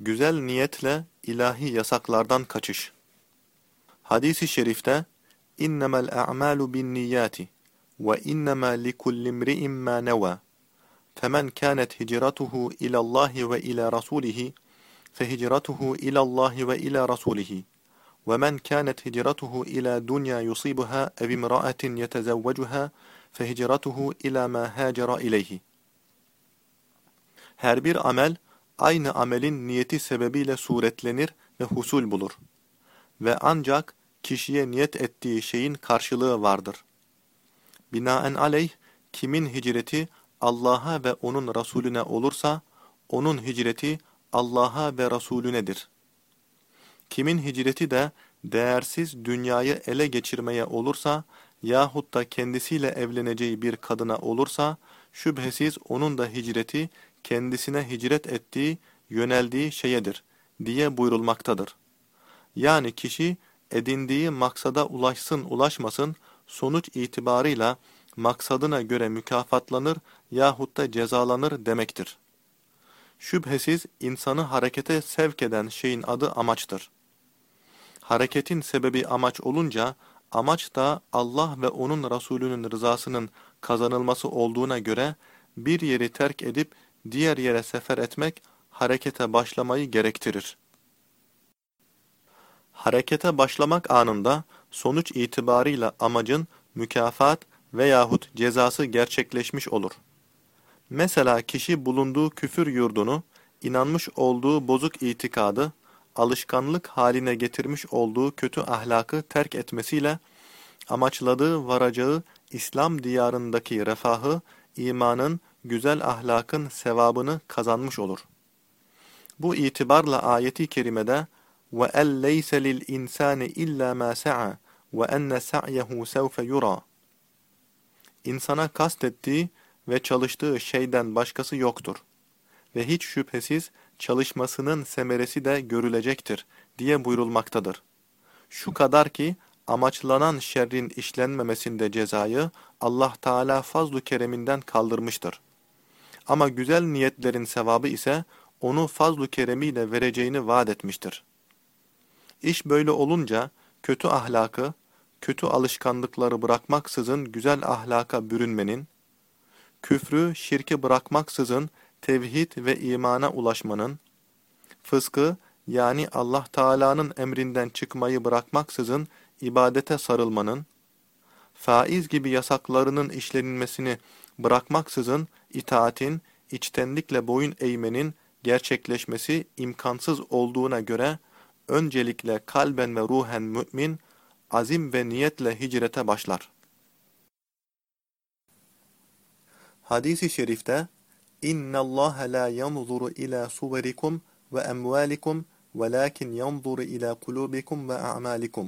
Güzel niyetle ilahi yasaklardan kaçış. Hadis-i şerifte innemel a'malu bin niyati ve innema likulli imri'in ma nawa. Femen kanet hicratuhu ila Allah ve ila rasulih fehicratuhu ila Allah ve ila rasulih. Ve men kanet hicratuhu ila dunya yusibuha ev imra'atin yetezevvecuha fehicratuhu ila ma hacera ileyhi. Her bir amel aynı amelin niyeti sebebiyle suretlenir ve husul bulur. Ve ancak kişiye niyet ettiği şeyin karşılığı vardır. Binaen aleyh, kimin hicreti Allah'a ve onun Resulüne olursa, onun hicreti Allah'a ve Resulünedir. Kimin hicreti de değersiz dünyayı ele geçirmeye olursa yahut da kendisiyle evleneceği bir kadına olursa, şüphesiz onun da hicreti kendisine hicret ettiği, yöneldiği şeyedir diye buyurulmaktadır. Yani kişi edindiği maksada ulaşsın ulaşmasın sonuç itibarıyla maksadına göre mükafatlanır yahut da cezalanır demektir. Şüphesiz insanı harekete sevk eden şeyin adı amaçtır. Hareketin sebebi amaç olunca, amaç da Allah ve onun Resulünün rızasının kazanılması olduğuna göre, bir yeri terk edip diğer yere sefer etmek, harekete başlamayı gerektirir. Harekete başlamak anında, sonuç itibarıyla amacın mükafat veyahut cezası gerçekleşmiş olur. Mesela kişi bulunduğu küfür yurdunu, inanmış olduğu bozuk itikadı, alışkanlık haline getirmiş olduğu kötü ahlakı terk etmesiyle, amaçladığı varacağı İslam diyarındaki refahı, imanın, güzel ahlakın sevabını kazanmış olur. Bu itibarla ayeti kerimede وَاَلْ لَيْسَ لِلْاِنْسَانِ اِلَّا مَا سَعَى وَاَنَّ سَعْيَهُ سَوْفَ يُرَى İnsana kastettiği ve çalıştığı şeyden başkası yoktur. Ve hiç şüphesiz çalışmasının semeresi de görülecektir diye buyurulmaktadır. Şu kadar ki amaçlanan şerrin işlenmemesinde cezayı Allah Teala fazlu kereminden kaldırmıştır. Ama güzel niyetlerin sevabı ise onu fazlu keremiyle vereceğini vaat etmiştir. İş böyle olunca kötü ahlakı, kötü alışkanlıkları bırakmaksızın güzel ahlaka bürünmenin, küfrü, şirki bırakmaksızın tevhid ve imana ulaşmanın, fıskı yani Allah Teala'nın emrinden çıkmayı bırakmaksızın ibadete sarılmanın, faiz gibi yasaklarının işlenilmesini bırakmaksızın itaatin, içtenlikle boyun eğmenin gerçekleşmesi imkansız olduğuna göre, öncelikle kalben ve ruhen mümin, azim ve niyetle hicrete başlar. Hadis-i şerifte, اِنَّ اللّٰهَ لَا يَنْظُرُ اِلَى صُوَرِكُمْ وَاَمْوَالِكُمْ وَلَاكِنْ يَنْظُرُ اِلَى قُلُوبِكُمْ وَاَعْمَالِكُمْ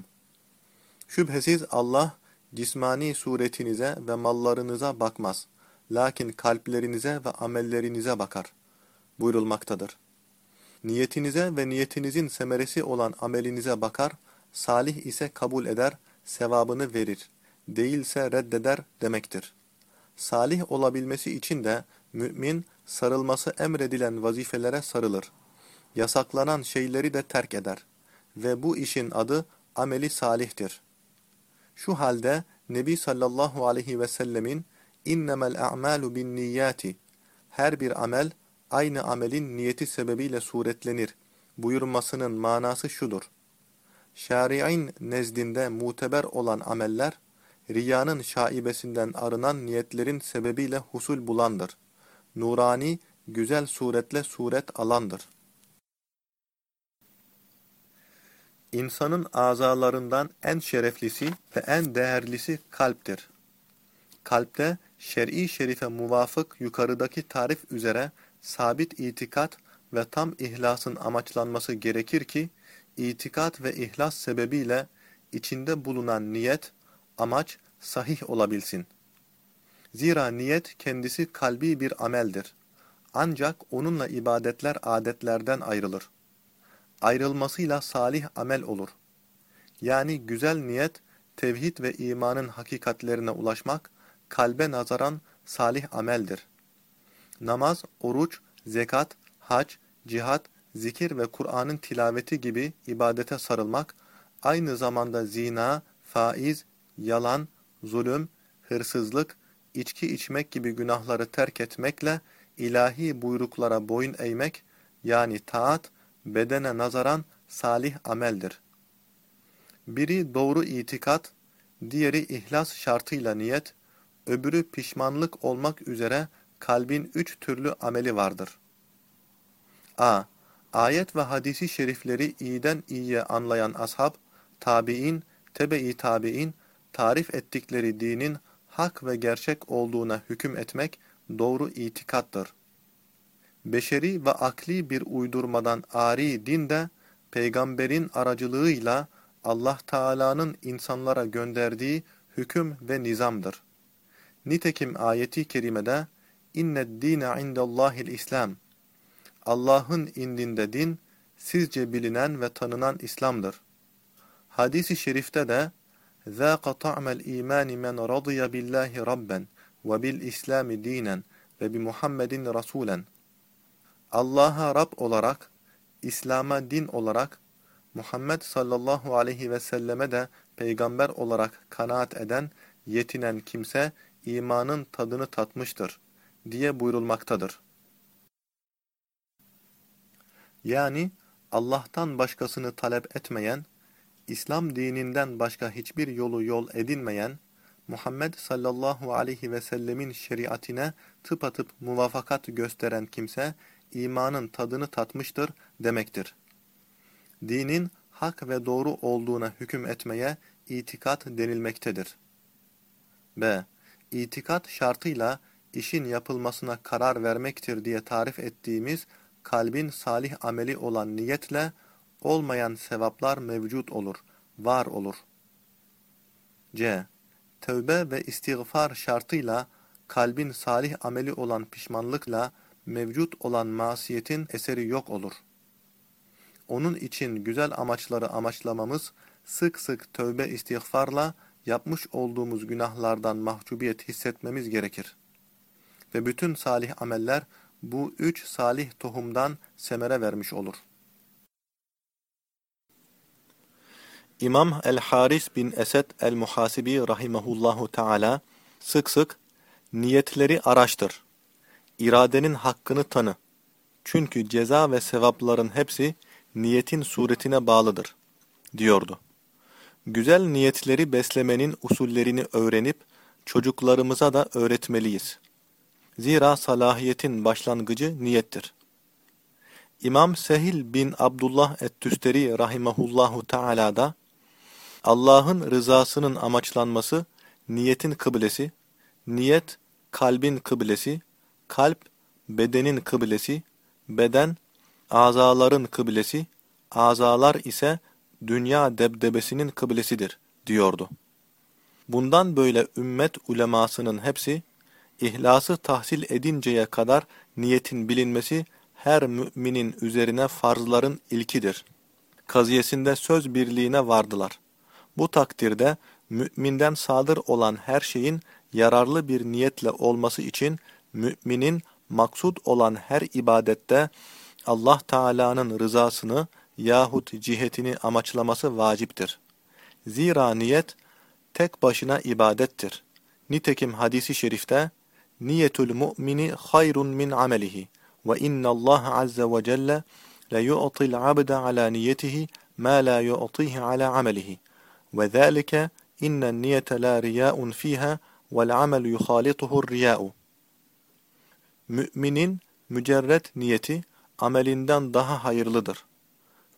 Şüphesiz Allah, cismani suretinize ve mallarınıza bakmaz. Lakin kalplerinize ve amellerinize bakar. Buyurulmaktadır. Niyetinize ve niyetinizin semeresi olan amelinize bakar, salih ise kabul eder, sevabını verir, değilse reddeder demektir. Salih olabilmesi için de mümin sarılması emredilen vazifelere sarılır. Yasaklanan şeyleri de terk eder ve bu işin adı ameli salihtir. Şu halde Nebi sallallahu aleyhi ve sellemin innemel a'malu bin niyyati her bir amel aynı amelin niyeti sebebiyle suretlenir buyurmasının manası şudur. Şari'in nezdinde muteber olan ameller, riyanın şaibesinden arınan niyetlerin sebebiyle husul bulandır. Nurani, güzel suretle suret alandır. İnsanın azalarından en şereflisi ve en değerlisi kalptir. Kalpte şer'i şerife muvafık yukarıdaki tarif üzere sabit itikat ve tam ihlasın amaçlanması gerekir ki, itikat ve ihlas sebebiyle içinde bulunan niyet, amaç sahih olabilsin. Zira niyet kendisi kalbi bir ameldir. Ancak onunla ibadetler adetlerden ayrılır. Ayrılmasıyla salih amel olur. Yani güzel niyet, tevhid ve imanın hakikatlerine ulaşmak, kalbe nazaran salih ameldir. Namaz, oruç, zekat, hac, cihat zikir ve Kur'an'ın tilaveti gibi ibadete sarılmak, aynı zamanda zina, faiz, yalan, zulüm, hırsızlık, içki içmek gibi günahları terk etmekle ilahi buyruklara boyun eğmek, yani taat, bedene nazaran salih ameldir. Biri doğru itikat, diğeri ihlas şartıyla niyet, öbürü pişmanlık olmak üzere kalbin üç türlü ameli vardır. a. Ayet ve hadisi şerifleri iyiden iyiye anlayan ashab, tabi'in, tebe-i tabi'in, tarif ettikleri dinin hak ve gerçek olduğuna hüküm etmek doğru itikattır. Beşeri ve akli bir uydurmadan ari din de, peygamberin aracılığıyla Allah Teala'nın insanlara gönderdiği hüküm ve nizamdır. Nitekim ayeti kerimede inne dine indallahil İslam Allah'ın indinde din sizce bilinen ve tanınan İslam'dır. Hadis-i şerifte de ذَاقَ طَعْمَ الْا۪يمَانِ مَنْ رَضِيَ بِاللّٰهِ رَبَّنْ وَبِالْاِسْلَامِ د۪ينًا وَبِمُحَمَّدٍ رَسُولًا Allah'a Rab olarak, İslam'a din olarak, Muhammed sallallahu aleyhi ve selleme de peygamber olarak kanaat eden, yetinen kimse imanın tadını tatmıştır diye buyurulmaktadır. Yani Allah'tan başkasını talep etmeyen, İslam dininden başka hiçbir yolu yol edinmeyen, Muhammed sallallahu aleyhi ve sellemin şeriatine tıpatıp muvafakat gösteren kimse, imanın tadını tatmıştır demektir. Dinin hak ve doğru olduğuna hüküm etmeye itikat denilmektedir. B. İtikat şartıyla işin yapılmasına karar vermektir diye tarif ettiğimiz kalbin salih ameli olan niyetle olmayan sevaplar mevcut olur, var olur. C. Tövbe ve istiğfar şartıyla kalbin salih ameli olan pişmanlıkla mevcut olan masiyetin eseri yok olur. Onun için güzel amaçları amaçlamamız, sık sık tövbe istiğfarla yapmış olduğumuz günahlardan mahcubiyet hissetmemiz gerekir. Ve bütün salih ameller bu üç salih tohumdan semere vermiş olur. İmam el-Haris bin Esed el-Muhasibi rahimehullahu teala sık sık niyetleri araştır. İradenin hakkını tanı. Çünkü ceza ve sevapların hepsi niyetin suretine bağlıdır, diyordu. Güzel niyetleri beslemenin usullerini öğrenip çocuklarımıza da öğretmeliyiz. Zira salahiyetin başlangıcı niyettir. İmam Sehil bin Abdullah et-Tüsteri rahimahullahu teala da Allah'ın rızasının amaçlanması niyetin kıblesi, niyet kalbin kıblesi, kalp bedenin kıblesi, beden azaların kıblesi, azalar ise dünya debdebesinin kıblesidir diyordu. Bundan böyle ümmet ulemasının hepsi İhlası tahsil edinceye kadar niyetin bilinmesi her müminin üzerine farzların ilkidir. Kaziyesinde söz birliğine vardılar. Bu takdirde müminden sadır olan her şeyin yararlı bir niyetle olması için müminin maksud olan her ibadette Allah Teala'nın rızasını yahut cihetini amaçlaması vaciptir. Zira niyet tek başına ibadettir. Nitekim hadisi şerifte Niyetul mu'mini hayrun min amelihi ve innallaha azze ve celle la yu'til abda ala niyetihi ma la yu'tihi ala amelihi ve zâlike innen niyete la riyâun fîhâ vel amel yuhalituhu riyâ'u Müminin mücerret niyeti amelinden daha hayırlıdır.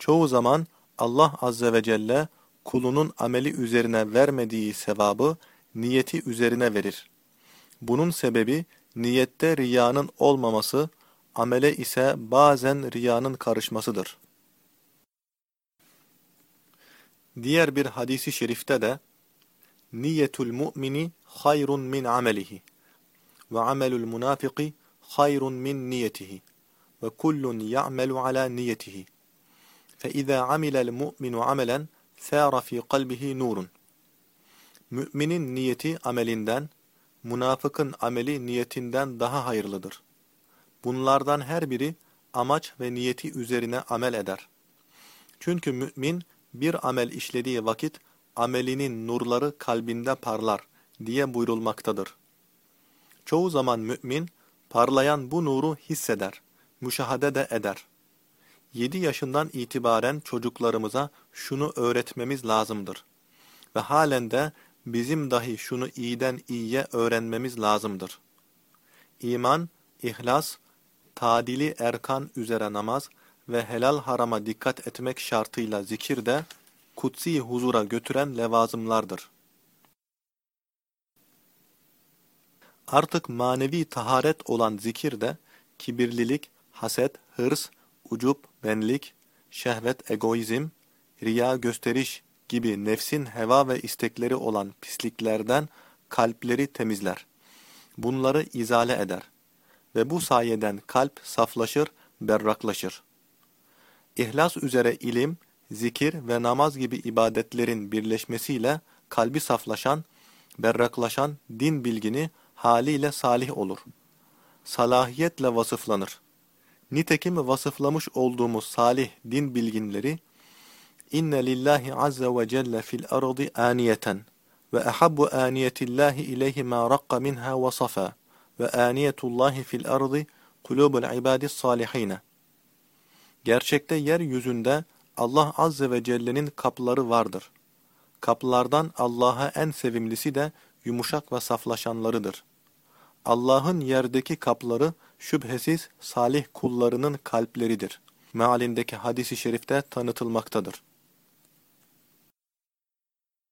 Çoğu zaman Allah azze ve celle kulunun ameli üzerine vermediği sevabı niyeti üzerine verir. Bunun sebebi niyette riyanın olmaması, amele ise bazen riyanın karışmasıdır. Diğer bir hadisi şerifte de Niyetul mu'mini hayrun min amelihi ve amelul münafiki hayrun min niyetihi ve kullun ya'melu ala niyetihi izâ amilel mu'minu amelen sâra fî kalbihi nurun Müminin niyeti amelinden, münafıkın ameli niyetinden daha hayırlıdır. Bunlardan her biri amaç ve niyeti üzerine amel eder. Çünkü mümin bir amel işlediği vakit amelinin nurları kalbinde parlar diye buyurulmaktadır. Çoğu zaman mümin parlayan bu nuru hisseder, müşahede de eder. 7 yaşından itibaren çocuklarımıza şunu öğretmemiz lazımdır. Ve halen de bizim dahi şunu iyiden iyiye öğrenmemiz lazımdır. İman, ihlas, tadili erkan üzere namaz ve helal harama dikkat etmek şartıyla zikir de kutsi huzura götüren levazımlardır. Artık manevi taharet olan zikir de kibirlilik, haset, hırs, ucup, benlik, şehvet, egoizm, riya gösteriş gibi nefsin heva ve istekleri olan pisliklerden kalpleri temizler. Bunları izale eder ve bu sayeden kalp saflaşır, berraklaşır. İhlas üzere ilim, zikir ve namaz gibi ibadetlerin birleşmesiyle kalbi saflaşan, berraklaşan din bilgini haliyle salih olur. Salahiyetle vasıflanır. Nitekim vasıflamış olduğumuz salih din bilginleri, İnne lillahi azze ve celle fil ardı aniyeten ve ahabbu aniyetillahi ileyhi ma raqqa minha ve safa ve aniyetullahi fil ardı kulubul ibadis salihine. Gerçekte yeryüzünde Allah azze ve celle'nin kapıları vardır. Kapılardan Allah'a en sevimlisi de yumuşak ve saflaşanlarıdır. Allah'ın yerdeki kapları şüphesiz salih kullarının kalpleridir. Mealindeki hadisi şerifte tanıtılmaktadır.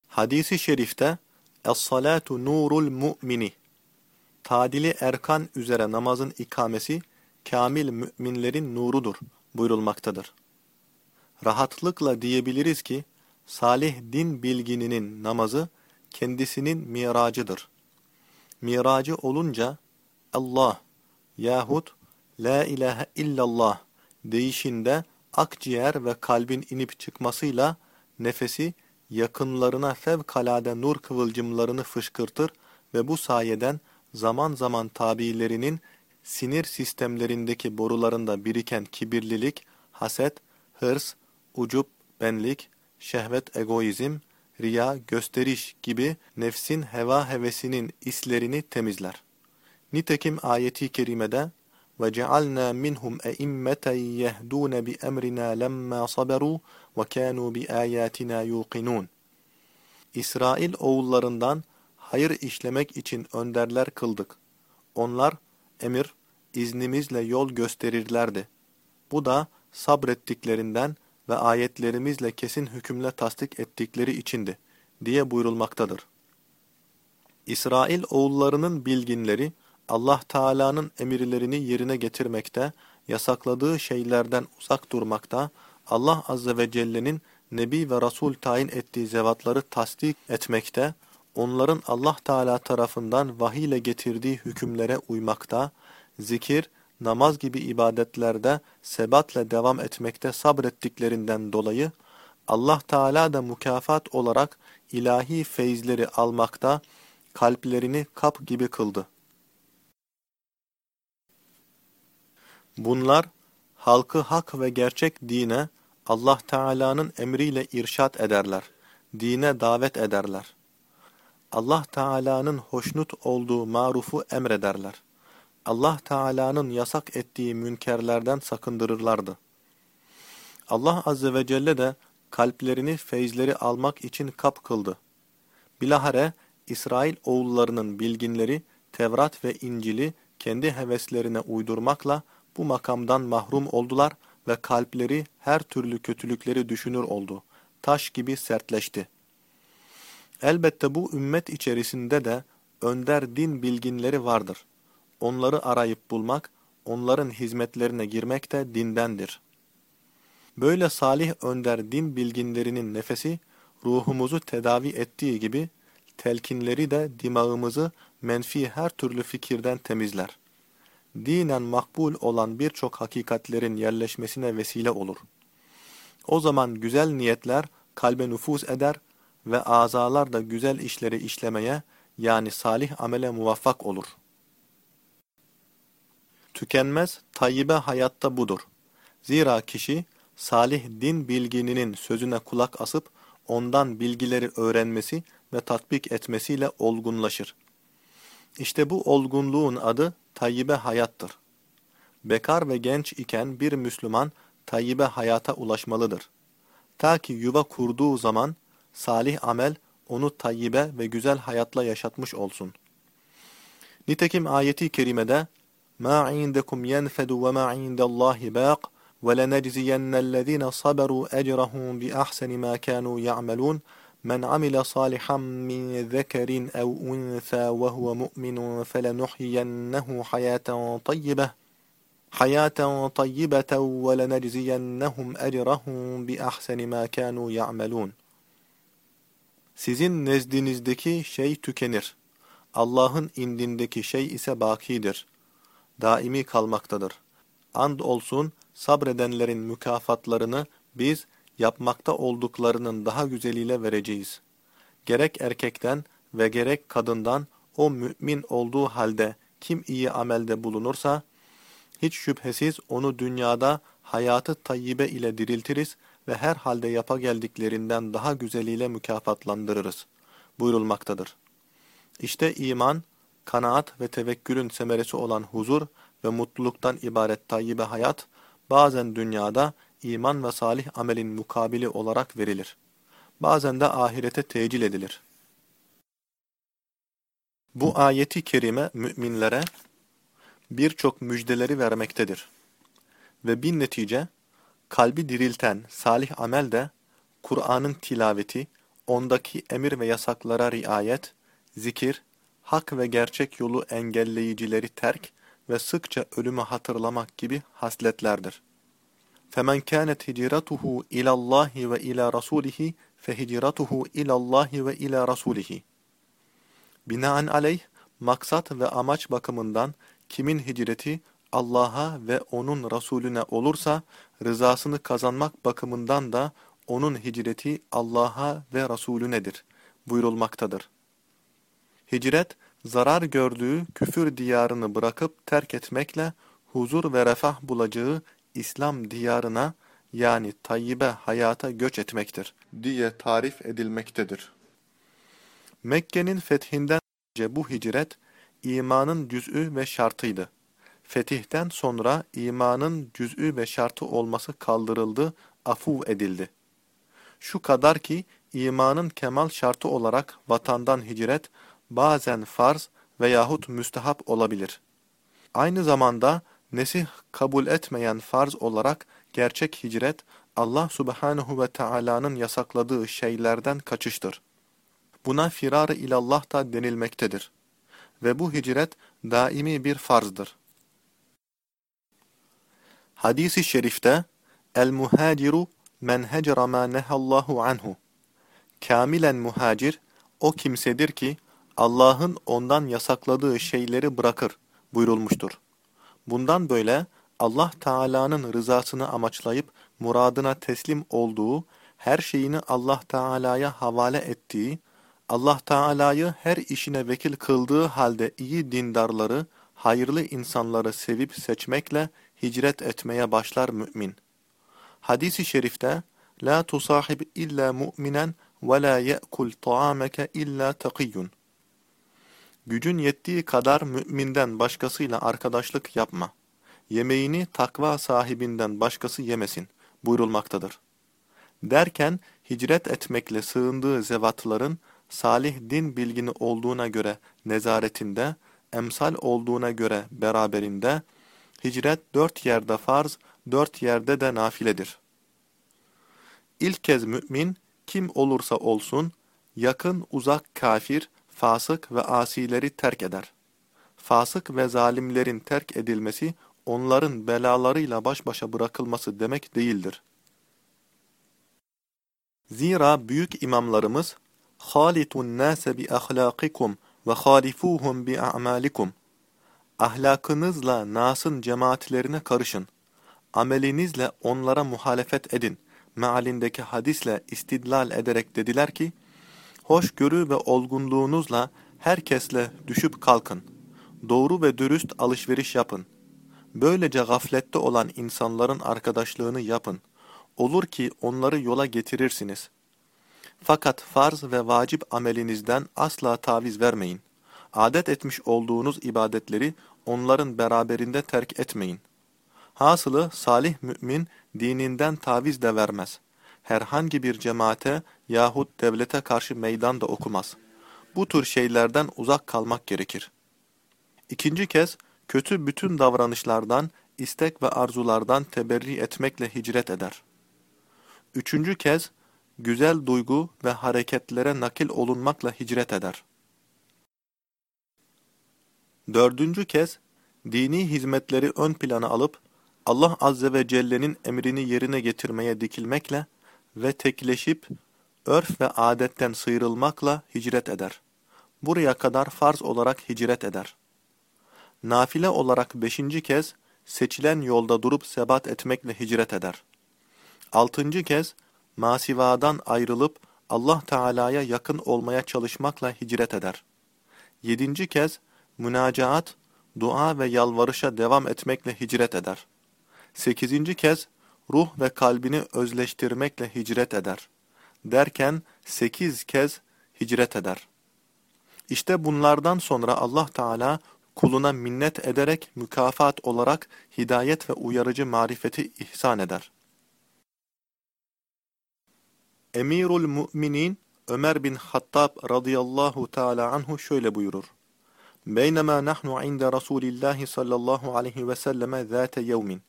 Hadisi şerifte Es-salatu nurul mu'mini Tadili erkan üzere namazın ikamesi kamil müminlerin nurudur buyurulmaktadır. Rahatlıkla diyebiliriz ki salih din bilgininin namazı kendisinin miracıdır. Miracı olunca Allah yahut La ilahe illallah deyişinde akciğer ve kalbin inip çıkmasıyla nefesi yakınlarına fevkalade nur kıvılcımlarını fışkırtır ve bu sayeden zaman zaman tabiilerinin sinir sistemlerindeki borularında biriken kibirlilik, haset, hırs, ucup, benlik, şehvet, egoizm, riya, gösteriş gibi nefsin heva hevesinin islerini temizler. Nitekim ayeti kerimede وَجَعَلْنَا مِنْهُمْ اَئِمَّةً يَهْدُونَ بِأَمْرِنَا لَمَّا صَبَرُوا وَكَانُوا بِآيَاتِنَا يُوقِنُونَ İsrail oğullarından hayır işlemek için önderler kıldık. Onlar emir, iznimizle yol gösterirlerdi. Bu da sabrettiklerinden ve ayetlerimizle kesin hükümle tasdik ettikleri içindi, diye buyurulmaktadır. İsrail oğullarının bilginleri, Allah Teala'nın emirlerini yerine getirmekte, yasakladığı şeylerden uzak durmakta, Allah Azze ve Celle'nin Nebi ve Resul tayin ettiği zevatları tasdik etmekte, onların Allah Teala tarafından vahiy getirdiği hükümlere uymakta, zikir, namaz gibi ibadetlerde sebatle devam etmekte sabrettiklerinden dolayı, Allah Teala da mükafat olarak ilahi feyizleri almakta, kalplerini kap gibi kıldı. Bunlar, halkı hak ve gerçek dine, Allah Teala'nın emriyle irşat ederler, dine davet ederler. Allah Teala'nın hoşnut olduğu marufu emrederler. Allah Teala'nın yasak ettiği münkerlerden sakındırırlardı. Allah Azze ve Celle de kalplerini feyizleri almak için kap kıldı. Bilahare İsrail oğullarının bilginleri Tevrat ve İncil'i kendi heveslerine uydurmakla bu makamdan mahrum oldular ve kalpleri her türlü kötülükleri düşünür oldu. Taş gibi sertleşti. Elbette bu ümmet içerisinde de önder din bilginleri vardır. Onları arayıp bulmak, onların hizmetlerine girmek de dindendir. Böyle salih önder din bilginlerinin nefesi, ruhumuzu tedavi ettiği gibi, telkinleri de dimağımızı menfi her türlü fikirden temizler. Dinen makbul olan birçok hakikatlerin yerleşmesine vesile olur. O zaman güzel niyetler kalbe nüfuz eder ve azalar da güzel işleri işlemeye yani salih amele muvaffak olur. Tükenmez, tayyibe hayatta budur. Zira kişi salih din bilgininin sözüne kulak asıp ondan bilgileri öğrenmesi ve tatbik etmesiyle olgunlaşır. İşte bu olgunluğun adı tayyibe hayattır. Bekar ve genç iken bir Müslüman tayyibe hayata ulaşmalıdır. Ta ki yuva kurduğu zaman salih amel onu tayyibe ve güzel hayatla yaşatmış olsun. Nitekim ayeti kerimede مَا عِنْدَكُمْ يَنْفَدُ وَمَا عِنْدَ اللّٰهِ بَاقٍ وَلَنَجْزِيَنَّ الَّذ۪ينَ صَبَرُوا أَجْرَهُمْ بِأَحْسَنِ مَا كَانُوا يَعْمَلُونَ مَنْ عَمِلَ صَالِحًا مِنْ ذَكَرٍ أَوْ أُنْثَى وَهُوَ مُؤْمِنٌ فَلَنُحْيِيَنَّهُ حَيَاةً طَيِّبَةً حَيَاةً طَيِّبَةً وَلَنَجْزِيَنَّهُمْ أَجْرَهُمْ بِأَحْسَنِ مَا كَانُوا يَعْمَلُونَ Sizin nezdinizdeki şey tükenir. Allah'ın indindeki şey ise bakidir. Daimi kalmaktadır. And olsun sabredenlerin mükafatlarını biz yapmakta olduklarının daha güzeliyle vereceğiz. Gerek erkekten ve gerek kadından o mümin olduğu halde kim iyi amelde bulunursa, hiç şüphesiz onu dünyada hayatı tayyibe ile diriltiriz ve her halde yapa geldiklerinden daha güzeliyle mükafatlandırırız buyurulmaktadır. İşte iman, kanaat ve tevekkülün semeresi olan huzur ve mutluluktan ibaret tayyibe hayat, bazen dünyada iman ve salih amelin mukabili olarak verilir. Bazen de ahirete tecil edilir. Bu ayeti kerime müminlere birçok müjdeleri vermektedir. Ve bir netice, kalbi dirilten salih amel de, Kur'an'ın tilaveti, ondaki emir ve yasaklara riayet, zikir, hak ve gerçek yolu engelleyicileri terk ve sıkça ölümü hatırlamak gibi hasletlerdir. فَمَنْ كَانَتْ هِجْرَتُهُ اِلَى اللّٰهِ وَاِلَى رَسُولِهِ فَهِجْرَتُهُ اِلَى اللّٰهِ وَاِلَى رَسُولِهِ Binaenaleyh, maksat ve amaç bakımından kimin hicreti Allah'a ve onun Resulüne olursa, rızasını kazanmak bakımından da onun hicreti Allah'a ve Resulünedir buyurulmaktadır. Hicret, zarar gördüğü küfür diyarını bırakıp terk etmekle huzur ve refah bulacağı İslam diyarına yani tayyibe hayata göç etmektir diye tarif edilmektedir. Mekke'nin fethinden önce bu hicret imanın cüz'ü ve şartıydı. Fetihten sonra imanın cüz'ü ve şartı olması kaldırıldı, afu edildi. Şu kadar ki imanın kemal şartı olarak vatandan hicret bazen farz veyahut müstehap olabilir. Aynı zamanda nesih kabul etmeyen farz olarak gerçek hicret Allah subhanahu ve Taala'nın yasakladığı şeylerden kaçıştır. Buna firar-ı ilallah da denilmektedir. Ve bu hicret daimi bir farzdır. Hadis-i şerifte El-muhaciru men hecera ma nehallahu anhu Kamilen muhacir o kimsedir ki Allah'ın ondan yasakladığı şeyleri bırakır buyurulmuştur. Bundan böyle Allah Teala'nın rızasını amaçlayıp muradına teslim olduğu, her şeyini Allah Teala'ya havale ettiği, Allah Teala'yı her işine vekil kıldığı halde iyi dindarları, hayırlı insanları sevip seçmekle hicret etmeye başlar mümin. Hadis-i şerifte, La tusahib illa mu'minen ve la ye'kul ta'ameke illa taqiyyun. Gücün yettiği kadar müminden başkasıyla arkadaşlık yapma. Yemeğini takva sahibinden başkası yemesin buyurulmaktadır. Derken hicret etmekle sığındığı zevatların salih din bilgini olduğuna göre nezaretinde, emsal olduğuna göre beraberinde, hicret dört yerde farz, dört yerde de nafiledir. İlk kez mümin, kim olursa olsun, yakın uzak kafir, fasık ve asileri terk eder. Fasık ve zalimlerin terk edilmesi, onların belalarıyla baş başa bırakılması demek değildir. Zira büyük imamlarımız, خَالِتُ النَّاسَ بِأَخْلَاقِكُمْ وَخَالِفُوهُمْ بِأَعْمَالِكُمْ Ahlakınızla Nas'ın cemaatlerine karışın. Amelinizle onlara muhalefet edin. Mealindeki hadisle istidlal ederek dediler ki, Hoşgörü ve olgunluğunuzla herkesle düşüp kalkın. Doğru ve dürüst alışveriş yapın. Böylece gaflette olan insanların arkadaşlığını yapın. Olur ki onları yola getirirsiniz. Fakat farz ve vacip amelinizden asla taviz vermeyin. Adet etmiş olduğunuz ibadetleri onların beraberinde terk etmeyin. Hasılı salih mümin dininden taviz de vermez. Herhangi bir cemaate yahut devlete karşı meydan da okumaz. Bu tür şeylerden uzak kalmak gerekir. İkinci kez, kötü bütün davranışlardan, istek ve arzulardan teberri etmekle hicret eder. Üçüncü kez, güzel duygu ve hareketlere nakil olunmakla hicret eder. Dördüncü kez, dini hizmetleri ön plana alıp, Allah Azze ve Celle'nin emrini yerine getirmeye dikilmekle ve tekleşip, örf ve adetten sıyrılmakla hicret eder. Buraya kadar farz olarak hicret eder. Nafile olarak beşinci kez, seçilen yolda durup sebat etmekle hicret eder. Altıncı kez, masivadan ayrılıp Allah Teala'ya yakın olmaya çalışmakla hicret eder. Yedinci kez, münacaat, dua ve yalvarışa devam etmekle hicret eder. Sekizinci kez, ruh ve kalbini özleştirmekle hicret eder. Derken sekiz kez hicret eder. İşte bunlardan sonra Allah Teala kuluna minnet ederek mükafat olarak hidayet ve uyarıcı marifeti ihsan eder. Emirul Müminin Ömer bin Hattab radıyallahu teala anhu şöyle buyurur. Beynema nahnu inde Resulillahi sallallahu aleyhi ve selleme zâte yevmin.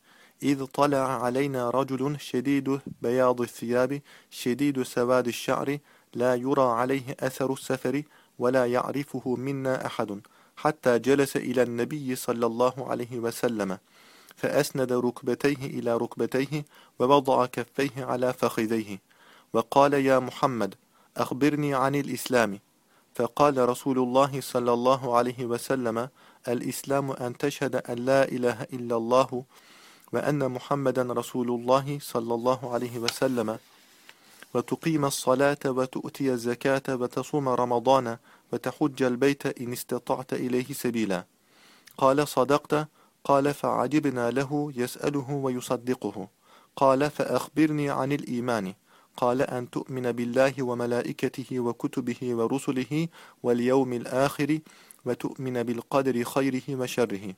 إذ طلع علينا رجل شديد بياض الثياب شديد سواد الشعر لا يرى عليه أثر السفر ولا يعرفه منا أحد حتى جلس إلى النبي صلى الله عليه وسلم فأسند ركبتيه إلى ركبتيه ووضع كفيه على فخذيه وقال يا محمد أخبرني عن الإسلام. فقال رسول الله صلى الله عليه وسلم الإسلام أن تشهد أن لا إله إلا الله وأن محمدا رسول الله صلى الله عليه وسلم. وتقيم الصلاة وتؤتي الزكاة وتصوم رمضان وتحج البيت إن استطعت إليه سبيلا. قال صدقت. قال فعجبنا له يسأله ويصدقه. قال فأخبرني عن الإيمان. قال أن تؤمن بالله وملائكته وكتبه ورسله واليوم الآخر وتؤمن بالقدر خيره وشره.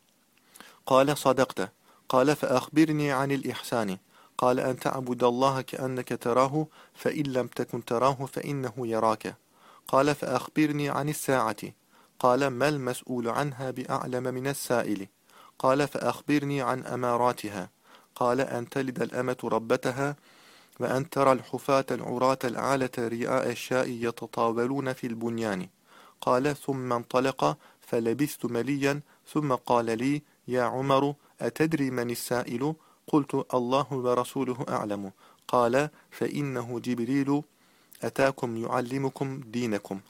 قال صدقت. قال فأخبرني عن الإحسان. قال أن تعبد الله كأنك تراه فإن لم تكن تراه فإنه يراك. قال فأخبرني عن الساعة. قال ما المسؤول عنها بأعلم من السائل؟ قال فأخبرني عن أماراتها. قال أن تلد الأمة ربتها وأن ترى الحفاة العراة العالة رياء الشاء يتطاولون في البنيان. قال ثم انطلق فلبثت مليا ثم قال لي يا عمر أتدري من السائل قلت الله ورسوله أعلم قال فإنه جبريل أتاكم يعلمكم دينكم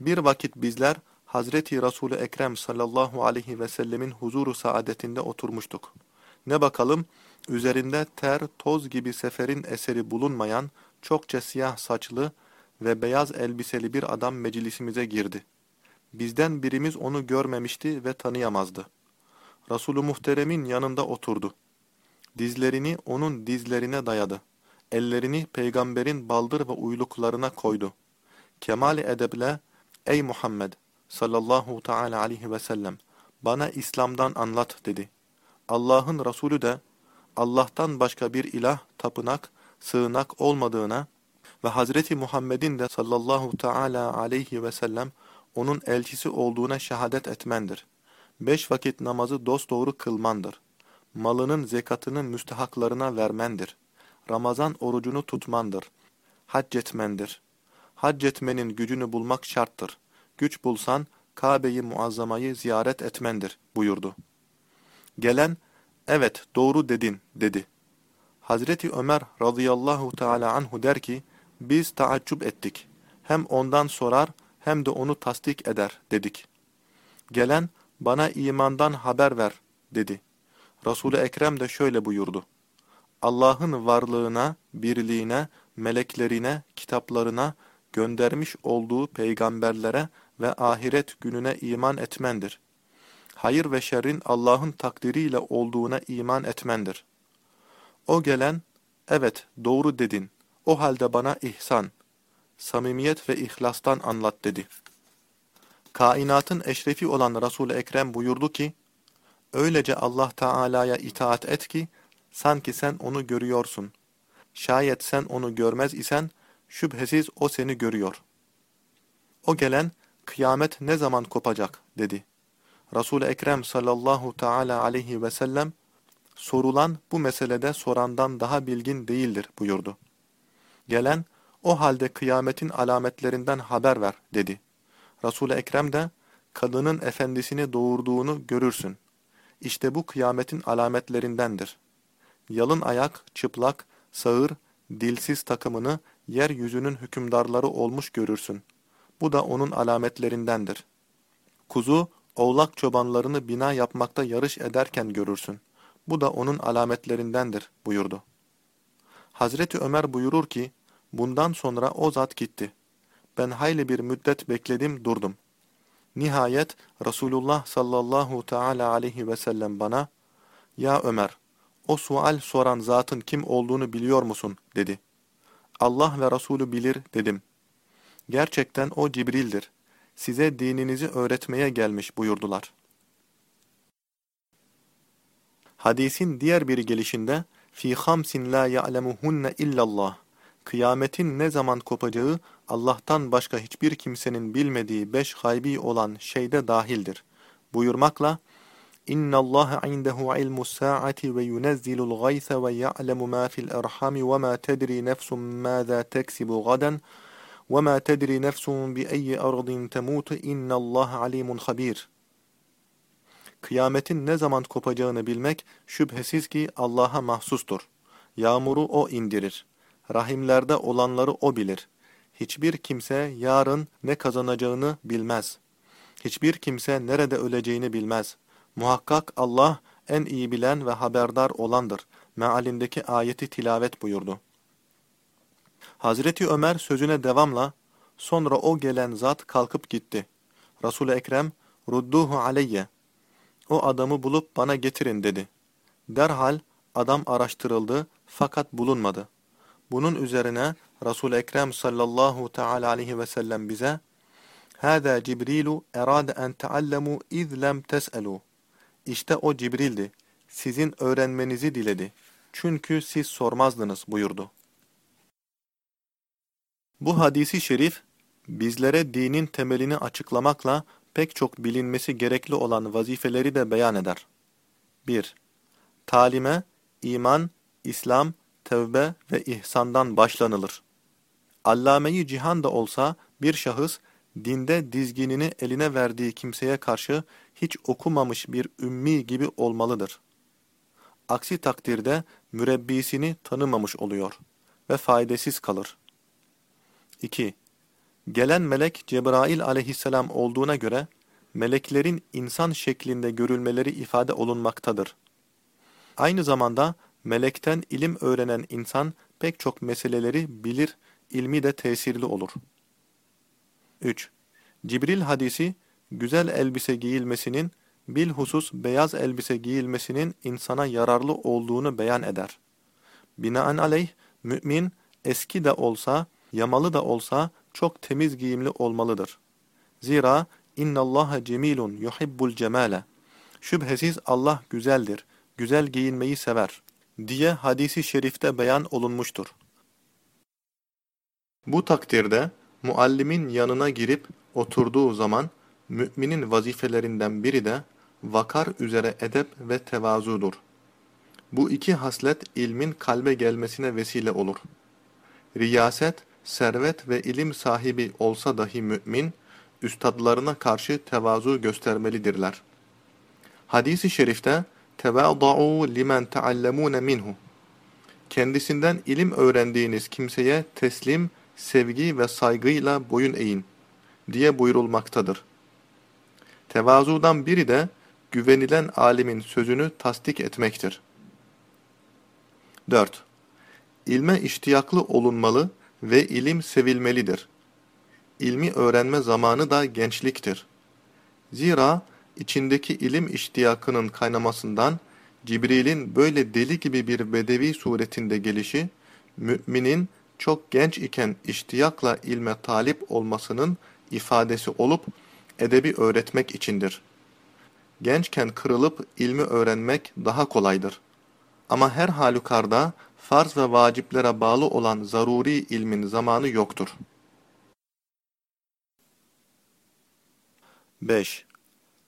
Bir vakit bizler Hazreti Resul-i Ekrem sallallahu aleyhi ve sellemin huzuru saadetinde oturmuştuk. Ne bakalım üzerinde ter, toz gibi seferin eseri bulunmayan çokça siyah saçlı ve beyaz elbiseli bir adam meclisimize girdi. Bizden birimiz onu görmemişti ve tanıyamazdı. Resulü Muhterem'in yanında oturdu. Dizlerini onun dizlerine dayadı. Ellerini peygamberin baldır ve uyluklarına koydu. Kemal-i edeble, ey Muhammed sallallahu teala aleyhi ve sellem, bana İslam'dan anlat dedi. Allah'ın Resulü de, Allah'tan başka bir ilah, tapınak, sığınak olmadığına ve Hazreti Muhammed'in de sallallahu teala aleyhi ve sellem onun elçisi olduğuna şehadet etmendir. Beş vakit namazı dosdoğru kılmandır. Malının zekatını müstehaklarına vermendir. Ramazan orucunu tutmandır. Hac etmendir. Hac etmenin gücünü bulmak şarttır. Güç bulsan Kabe-i Muazzama'yı ziyaret etmendir buyurdu. Gelen, evet doğru dedin dedi. Hazreti Ömer radıyallahu teala anhu der ki, biz taaccüp ettik. Hem ondan sorar hem de onu tasdik eder dedik. Gelen, bana imandan haber ver dedi. Resul-i Ekrem de şöyle buyurdu. Allah'ın varlığına, birliğine, meleklerine, kitaplarına, göndermiş olduğu peygamberlere ve ahiret gününe iman etmendir. hayır ve şerrin Allah'ın takdiriyle olduğuna iman etmendir. O gelen, evet doğru dedin, o halde bana ihsan, samimiyet ve ihlastan anlat dedi. Kainatın eşrefi olan Resul-i Ekrem buyurdu ki, Öylece Allah Teala'ya itaat et ki, sanki sen onu görüyorsun. Şayet sen onu görmez isen, şüphesiz o seni görüyor. O gelen, kıyamet ne zaman kopacak, dedi. Resul-i Ekrem sallallahu teala aleyhi ve sellem, sorulan bu meselede sorandan daha bilgin değildir buyurdu. Gelen, o halde kıyametin alametlerinden haber ver, dedi. Resul-i Ekrem de, kadının efendisini doğurduğunu görürsün. İşte bu kıyametin alametlerindendir. Yalın ayak, çıplak, sağır, dilsiz takımını yeryüzünün hükümdarları olmuş görürsün. Bu da onun alametlerindendir. Kuzu, oğlak çobanlarını bina yapmakta yarış ederken görürsün. Bu da onun alametlerindendir buyurdu. Hazreti Ömer buyurur ki, bundan sonra o zat gitti. Ben hayli bir müddet bekledim durdum. Nihayet Resulullah sallallahu teala aleyhi ve sellem bana, Ya Ömer, o sual soran zatın kim olduğunu biliyor musun? dedi. Allah ve Resulü bilir dedim. Gerçekten o Cibril'dir. Size dininizi öğretmeye gelmiş buyurdular. Hadisin diğer bir gelişinde, fi hamsin la ya'lemuhunne illallah. Kıyametin ne zaman kopacağı Allah'tan başka hiçbir kimsenin bilmediği beş gaybi olan şeyde dahildir. Buyurmakla, İnna ve yunezzilul gaysa ve ya'lemu ma fil erhami ve ma tedri nefsun mâzâ teksibu gaden ve ma tedri nefsun bi eyyi ardin temut inna Allah alimun habir. Kıyametin ne zaman kopacağını bilmek şüphesiz ki Allah'a mahsustur. Yağmuru O indirir. Rahimlerde olanları O bilir. Hiçbir kimse yarın ne kazanacağını bilmez. Hiçbir kimse nerede öleceğini bilmez. Muhakkak Allah en iyi bilen ve haberdar olandır. Mealindeki ayeti tilavet buyurdu. Hazreti Ömer sözüne devamla, sonra o gelen zat kalkıp gitti. Resul-i Ekrem, rudduhu aleyye. O adamı bulup bana getirin dedi. Derhal adam araştırıldı fakat bulunmadı. Bunun üzerine Resul-i Ekrem sallallahu teala aleyhi ve sellem bize Hâzâ Cibrilu erâde en teallemû iz lem tes'elû İşte o Cibril'di. Sizin öğrenmenizi diledi. Çünkü siz sormazdınız buyurdu. Bu hadisi şerif, bizlere dinin temelini açıklamakla pek çok bilinmesi gerekli olan vazifeleri de beyan eder. 1. Talime, iman, İslam, tevbe ve ihsandan başlanılır. Allameyi cihan da olsa bir şahıs, dinde dizginini eline verdiği kimseye karşı hiç okumamış bir ümmi gibi olmalıdır. Aksi takdirde mürebbisini tanımamış oluyor ve faydasız kalır. 2. Gelen melek Cebrail aleyhisselam olduğuna göre, meleklerin insan şeklinde görülmeleri ifade olunmaktadır. Aynı zamanda melekten ilim öğrenen insan pek çok meseleleri bilir, ilmi de tesirli olur. 3. Cibril hadisi, güzel elbise giyilmesinin, bilhusus beyaz elbise giyilmesinin insana yararlı olduğunu beyan eder. Binaenaleyh, mümin, eski de olsa, yamalı da olsa, çok temiz giyimli olmalıdır. Zira innallaha cemilun yuhibbul cemale. Şüphesiz Allah güzeldir, güzel giyinmeyi sever diye hadisi şerifte beyan olunmuştur. Bu takdirde muallimin yanına girip oturduğu zaman müminin vazifelerinden biri de vakar üzere edep ve tevazudur. Bu iki haslet ilmin kalbe gelmesine vesile olur. Riyaset, servet ve ilim sahibi olsa dahi mümin, üstadlarına karşı tevazu göstermelidirler. Hadis-i şerifte tevâda'û limen teallemûne minhu. Kendisinden ilim öğrendiğiniz kimseye teslim, sevgi ve saygıyla boyun eğin diye buyurulmaktadır. Tevazudan biri de güvenilen alimin sözünü tasdik etmektir. 4. İlme iştiyaklı olunmalı ve ilim sevilmelidir. İlmi öğrenme zamanı da gençliktir. Zira içindeki ilim iştiyakının kaynamasından Cibril'in böyle deli gibi bir bedevi suretinde gelişi, müminin çok genç iken iştiyakla ilme talip olmasının ifadesi olup edebi öğretmek içindir. Gençken kırılıp ilmi öğrenmek daha kolaydır. Ama her halükarda farz ve vaciplere bağlı olan zaruri ilmin zamanı yoktur. 5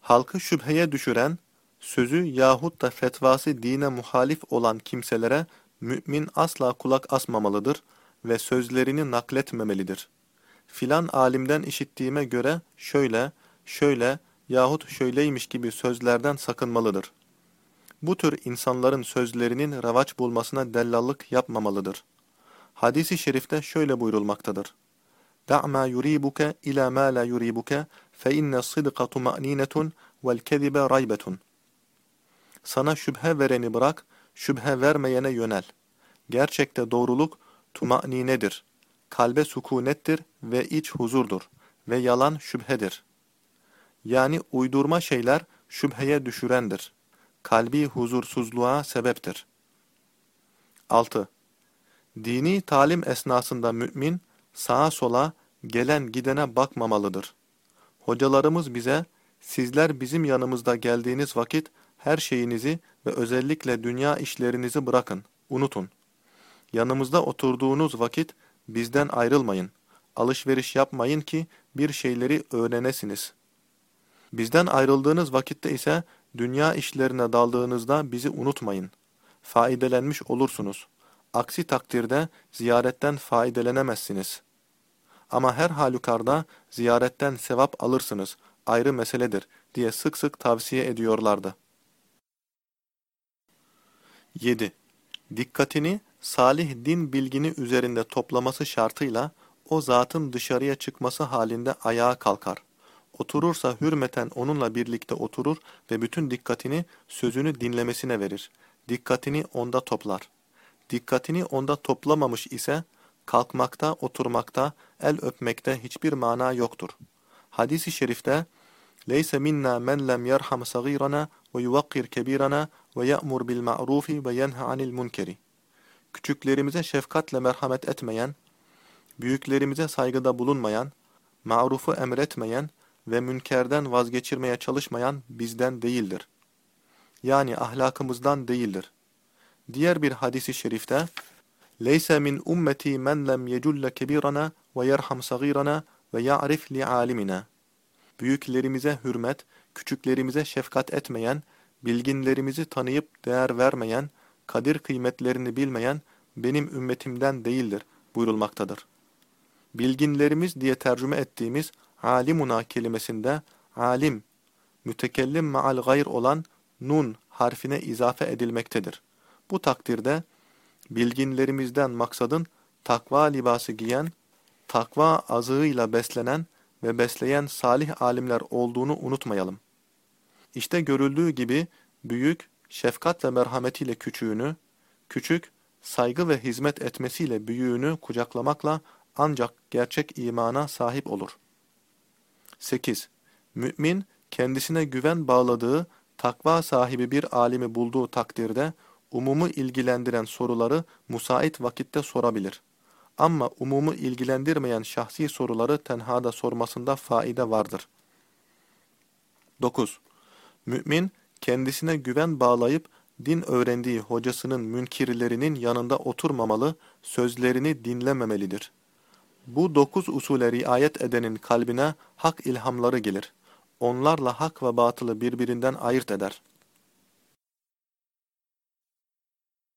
Halkı şüpheye düşüren, sözü yahut da fetvası dine muhalif olan kimselere mümin asla kulak asmamalıdır ve sözlerini nakletmemelidir. Filan alimden işittiğime göre şöyle, şöyle yahut şöyleymiş gibi sözlerden sakınmalıdır. Bu tür insanların sözlerinin revaç bulmasına dellallık yapmamalıdır. Hadis-i şerifte şöyle buyurulmaktadır. دَعْ مَا يُرِيبُكَ إِلَى مَا لَا يُرِيبُكَ فَإِنَّ الصِّدْقَ طُمَأْنِينَةٌ وَالْكَذِبَ رَيْبَةٌ Sana şüphe vereni bırak, şüphe vermeyene yönel. Gerçekte doğruluk tuma'ninedir. Kalbe sükunettir ve iç huzurdur ve yalan şüphedir. Yani uydurma şeyler şüpheye düşürendir. Kalbi huzursuzluğa sebeptir. 6. Dini talim esnasında mümin, sağa sola, gelen gidene bakmamalıdır. Hocalarımız bize, sizler bizim yanımızda geldiğiniz vakit her şeyinizi ve özellikle dünya işlerinizi bırakın, unutun. Yanımızda oturduğunuz vakit bizden ayrılmayın, alışveriş yapmayın ki bir şeyleri öğrenesiniz. Bizden ayrıldığınız vakitte ise dünya işlerine daldığınızda bizi unutmayın. Faidelenmiş olursunuz. Aksi takdirde ziyaretten faidelenemezsiniz. Ama her halükarda ziyaretten sevap alırsınız, ayrı meseledir diye sık sık tavsiye ediyorlardı. 7. Dikkatini salih din bilgini üzerinde toplaması şartıyla o zatın dışarıya çıkması halinde ayağa kalkar. Oturursa hürmeten onunla birlikte oturur ve bütün dikkatini sözünü dinlemesine verir. Dikkatini onda toplar. Dikkatini onda toplamamış ise kalkmakta, oturmakta, el öpmekte hiçbir mana yoktur. Hadis-i şerifte "Leyse minna men lem yerham sagirana ve yuvakkir kebirana ve ya'mur bil ma'rufi ve yenha anil munkeri." Küçüklerimize şefkatle merhamet etmeyen, büyüklerimize saygıda bulunmayan, marufu emretmeyen ve münkerden vazgeçirmeye çalışmayan bizden değildir. Yani ahlakımızdan değildir. Diğer bir hadisi şerifte Leyse min ummeti men lem yeculle kebirana ve yerham sagirana ve ya'rif li alimina. Büyüklerimize hürmet, küçüklerimize şefkat etmeyen, bilginlerimizi tanıyıp değer vermeyen, kadir kıymetlerini bilmeyen benim ümmetimden değildir buyurulmaktadır. Bilginlerimiz diye tercüme ettiğimiz alimuna kelimesinde alim, mütekellim maal gayr olan nun harfine izafe edilmektedir. Bu takdirde bilginlerimizden maksadın takva libası giyen, takva azığıyla beslenen ve besleyen salih alimler olduğunu unutmayalım. İşte görüldüğü gibi büyük, şefkat ve merhametiyle küçüğünü, küçük, saygı ve hizmet etmesiyle büyüğünü kucaklamakla ancak gerçek imana sahip olur. 8. Mümin, kendisine güven bağladığı, takva sahibi bir alimi bulduğu takdirde, umumu ilgilendiren soruları musait vakitte sorabilir. Ama umumu ilgilendirmeyen şahsi soruları tenhada sormasında faide vardır. 9. Mümin, kendisine güven bağlayıp din öğrendiği hocasının münkirlerinin yanında oturmamalı, sözlerini dinlememelidir. Bu dokuz usule riayet edenin kalbine hak ilhamları gelir. Onlarla hak ve batılı birbirinden ayırt eder.